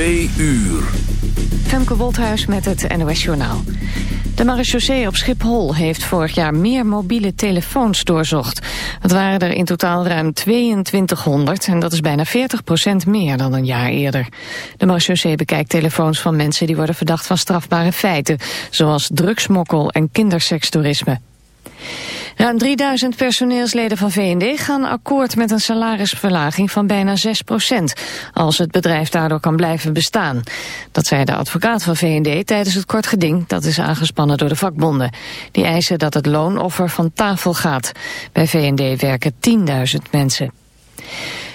Twee uur. Femke Wolthuis met het NOS Journaal. De marechaussee op Schiphol heeft vorig jaar meer mobiele telefoons doorzocht. Het waren er in totaal ruim 2200 en dat is bijna 40% meer dan een jaar eerder. De marechaussee bekijkt telefoons van mensen die worden verdacht van strafbare feiten... zoals drugsmokkel en kindersekstoerisme. Ruim 3000 personeelsleden van VND gaan akkoord met een salarisverlaging van bijna 6% als het bedrijf daardoor kan blijven bestaan. Dat zei de advocaat van VND tijdens het kort geding dat is aangespannen door de vakbonden. Die eisen dat het loonoffer van tafel gaat. Bij VND werken 10.000 mensen.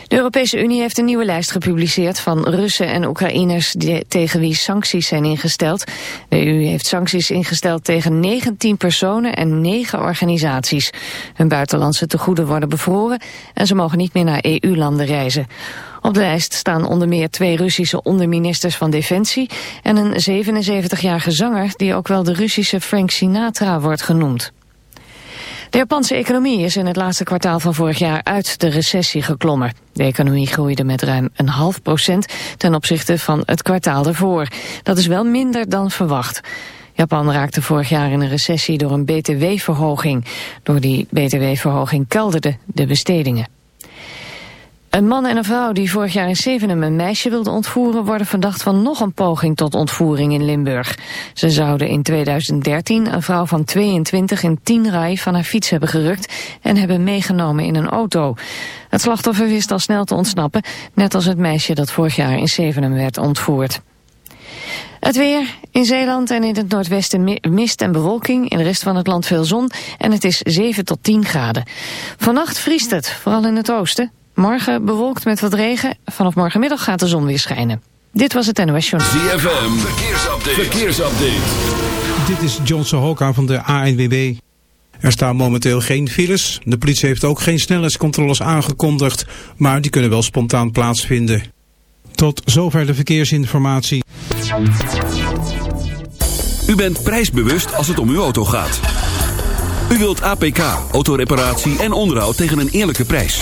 De Europese Unie heeft een nieuwe lijst gepubliceerd van Russen en Oekraïners die, tegen wie sancties zijn ingesteld. De EU heeft sancties ingesteld tegen 19 personen en 9 organisaties. Hun buitenlandse tegoeden worden bevroren en ze mogen niet meer naar EU-landen reizen. Op de lijst staan onder meer twee Russische onderministers van Defensie en een 77-jarige zanger die ook wel de Russische Frank Sinatra wordt genoemd. De Japanse economie is in het laatste kwartaal van vorig jaar uit de recessie geklommen. De economie groeide met ruim een half procent ten opzichte van het kwartaal ervoor. Dat is wel minder dan verwacht. Japan raakte vorig jaar in een recessie door een btw-verhoging. Door die btw-verhoging kelderden de bestedingen. Een man en een vrouw die vorig jaar in Zevenum een meisje wilden ontvoeren... worden verdacht van nog een poging tot ontvoering in Limburg. Ze zouden in 2013 een vrouw van 22 in Tienrij van haar fiets hebben gerukt... en hebben meegenomen in een auto. Het slachtoffer wist al snel te ontsnappen... net als het meisje dat vorig jaar in Zevenum werd ontvoerd. Het weer. In Zeeland en in het noordwesten mist en bewolking. In de rest van het land veel zon. En het is 7 tot 10 graden. Vannacht vriest het, vooral in het oosten. Morgen bewolkt met wat regen. Vanaf morgenmiddag gaat de zon weer schijnen. Dit was het NOS Journal. ZFM, verkeersupdate. verkeersupdate. Dit is John Sohoka van de ANWB. Er staan momenteel geen files. De politie heeft ook geen snelheidscontroles aangekondigd. Maar die kunnen wel spontaan plaatsvinden. Tot zover de verkeersinformatie. U bent prijsbewust als het om uw auto gaat. U wilt APK, autoreparatie en onderhoud tegen een eerlijke prijs.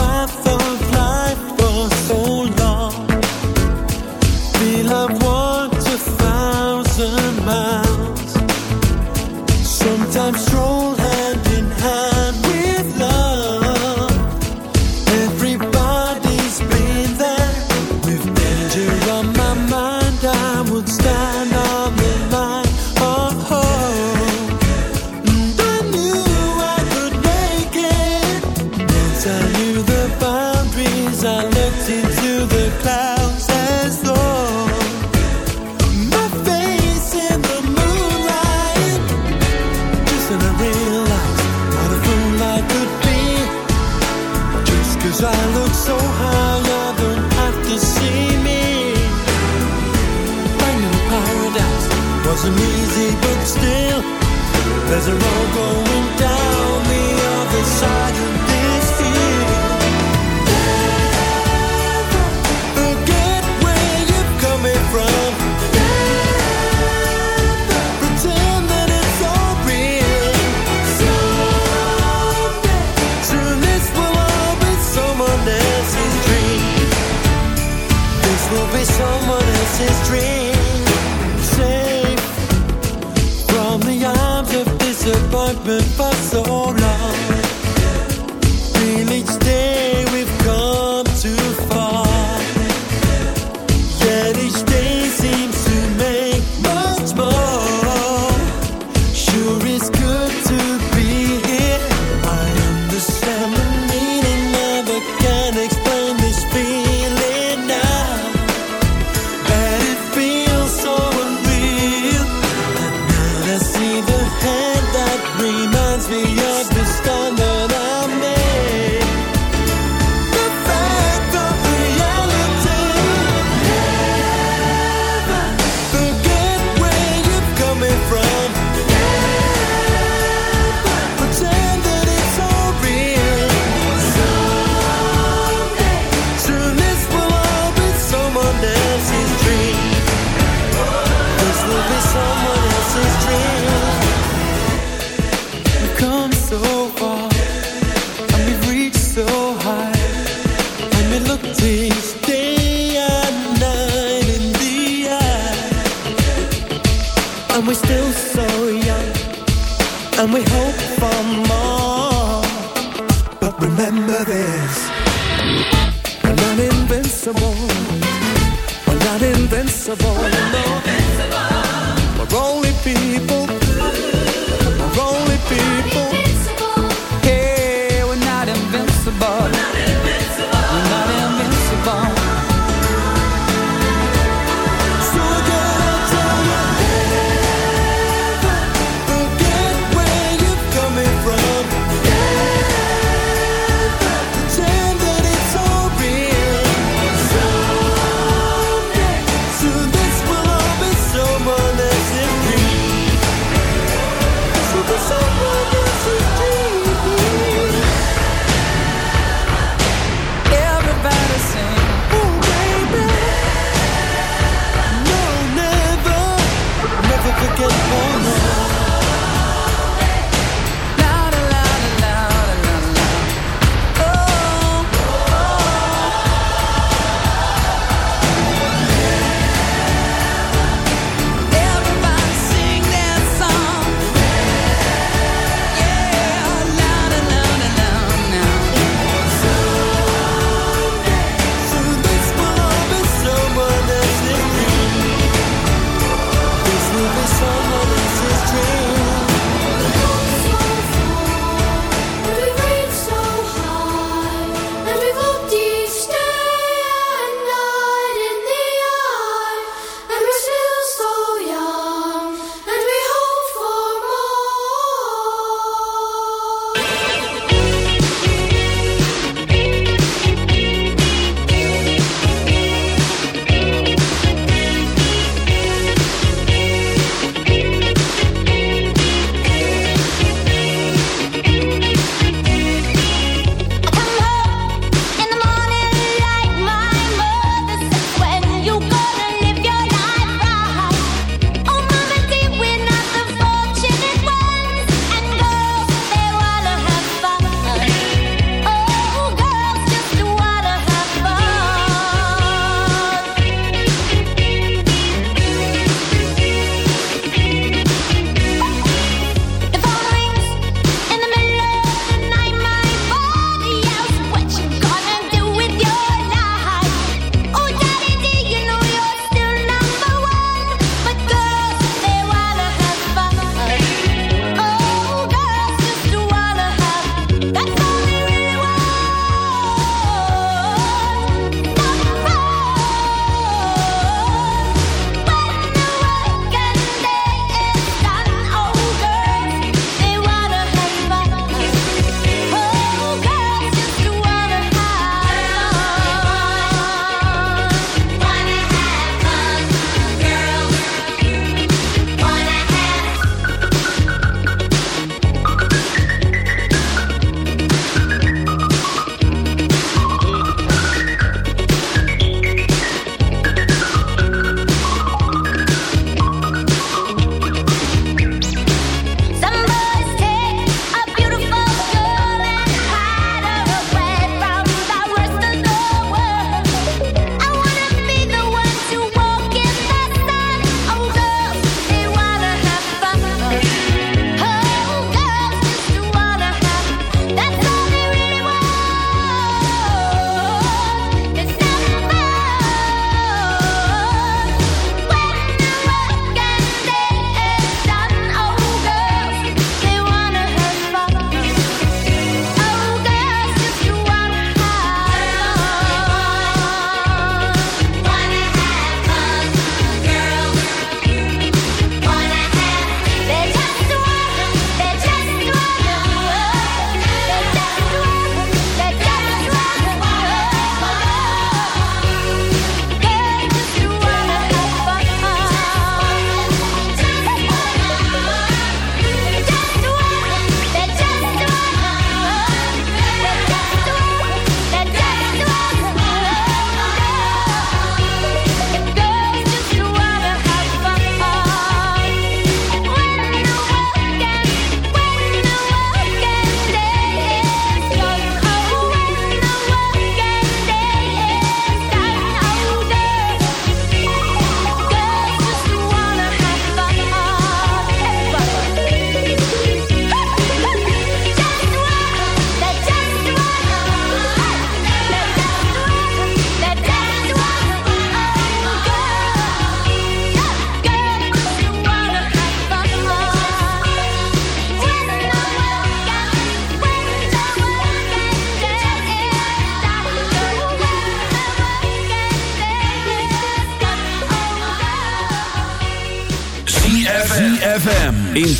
inside. not invincible. We're invincible. We're only people. We're only people.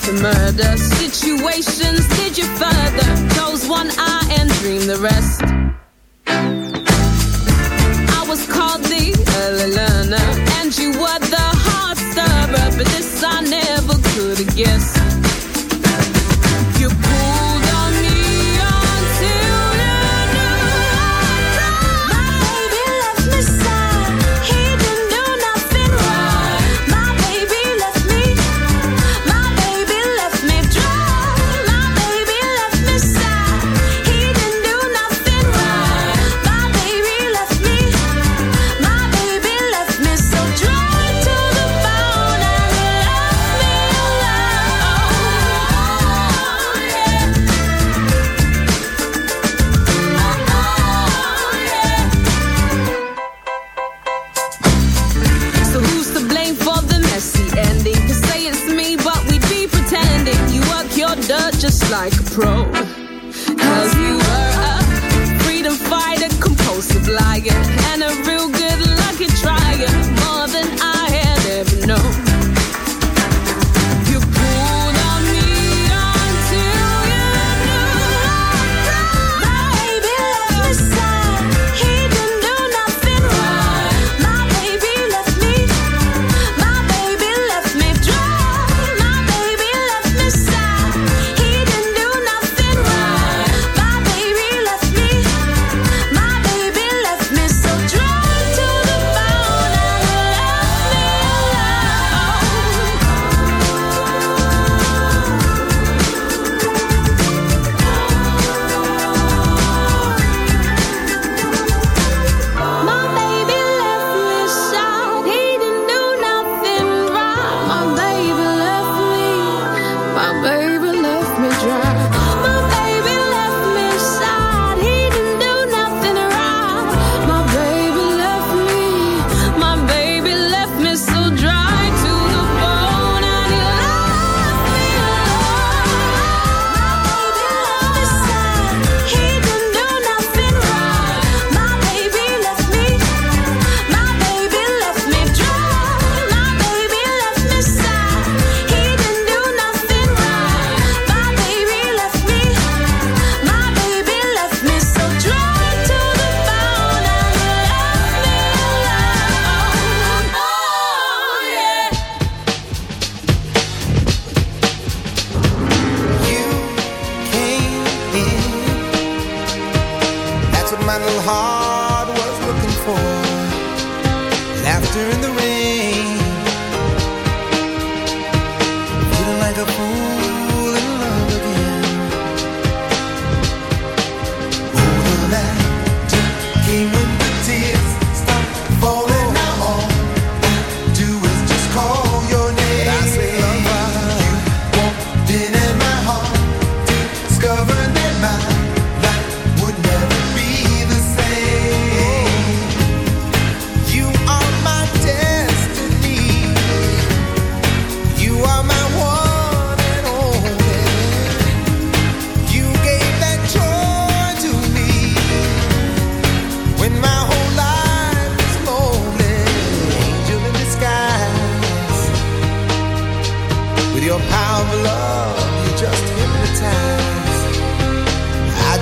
for murder. Situations did you further? Close one eye and dream the rest. I was called the early learner, and you were the hard stubber. But this I never could have guessed.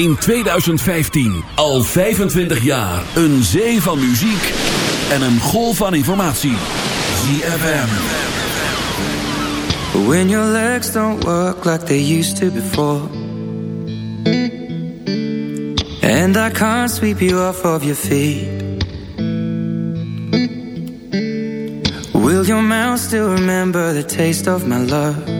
in 2015. Al 25 jaar. Een zee van muziek en een golf van informatie. ZFM. When your legs don't work like they used to before. And I can't sweep you off of your feet. Will your mouth still remember the taste of my love?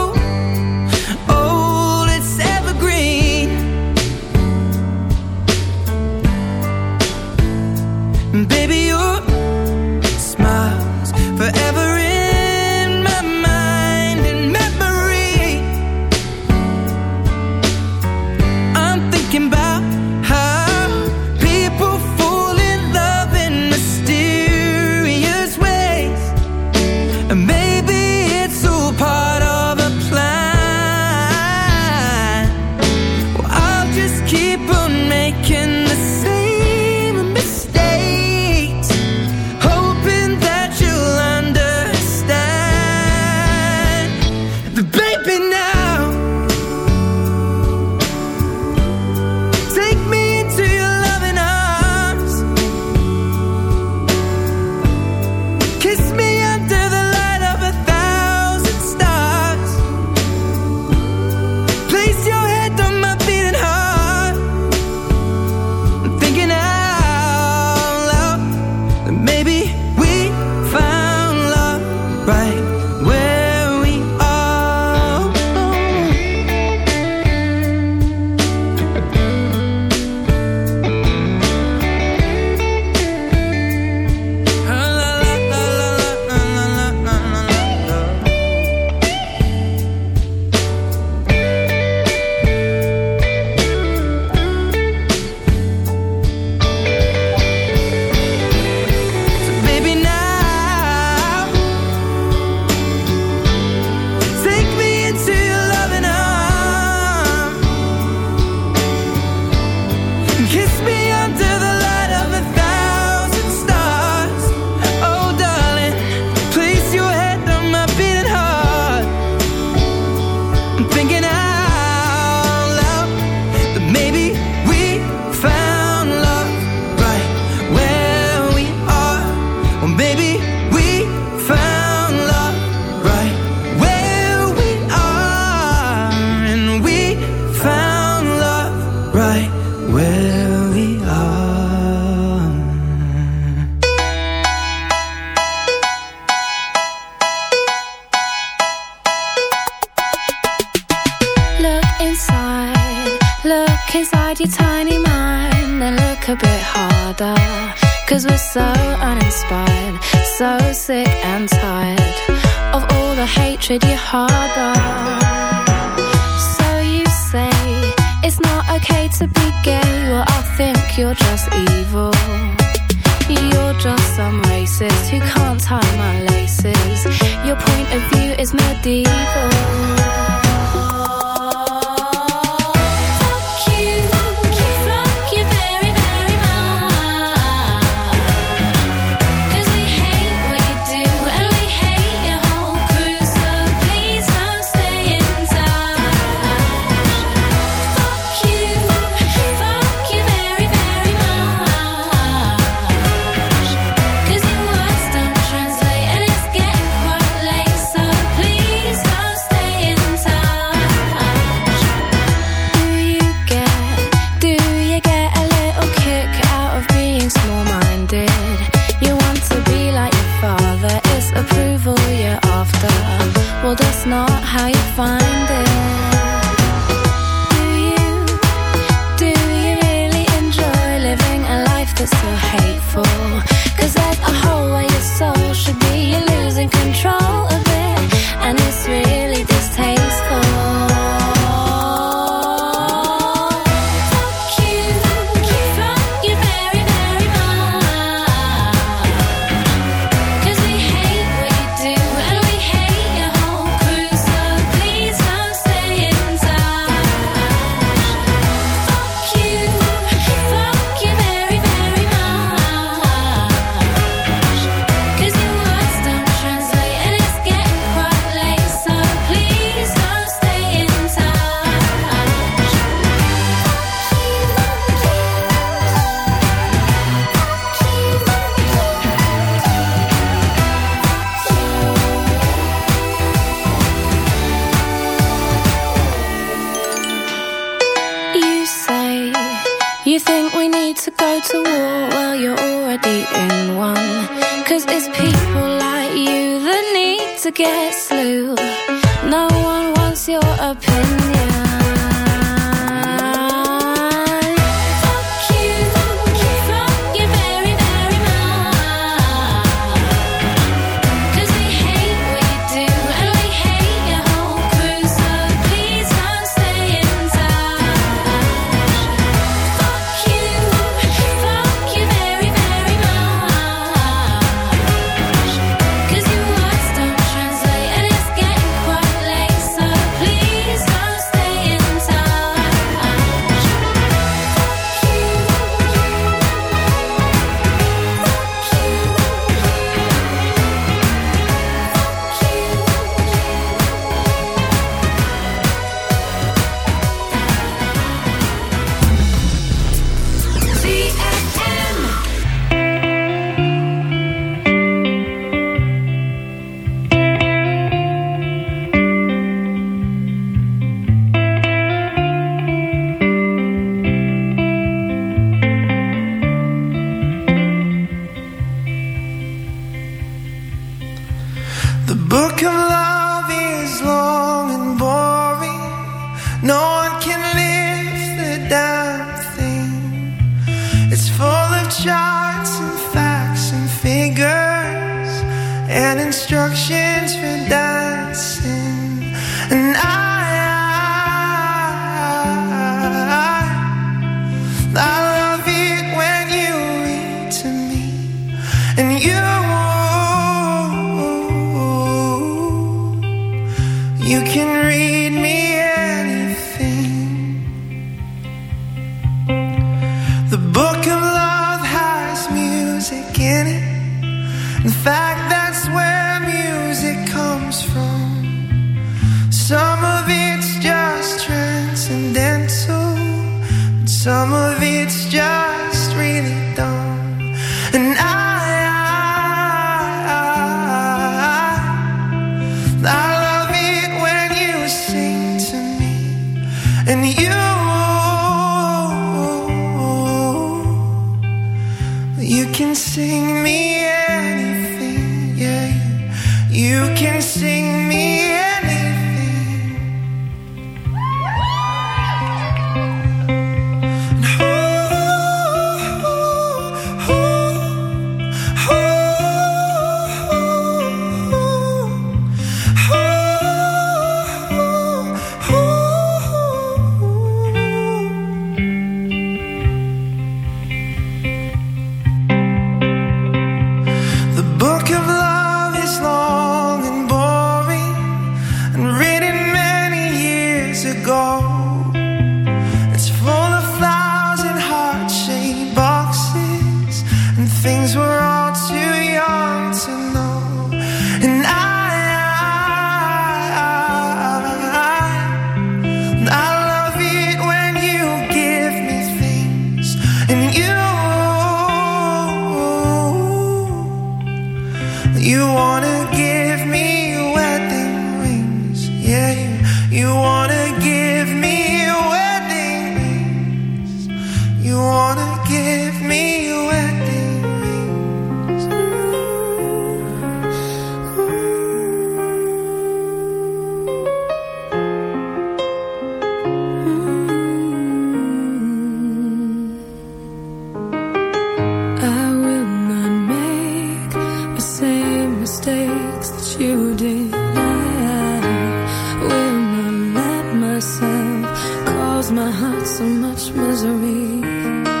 so much misery.